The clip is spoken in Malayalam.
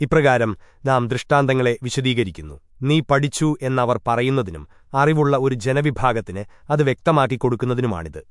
ഇപ്രകാരം നാം ദൃഷ്ടാന്തങ്ങളെ വിശദീകരിക്കുന്നു. നീ പഠിച്ചു എന്നവർ പറയുന്നതിനും അറിവുള്ള ഒരു ജനവിഭാഗത്തിന് അത് വ്യക്തമാക്കി കൊടുക്കുന്നതിനുമാണിത്.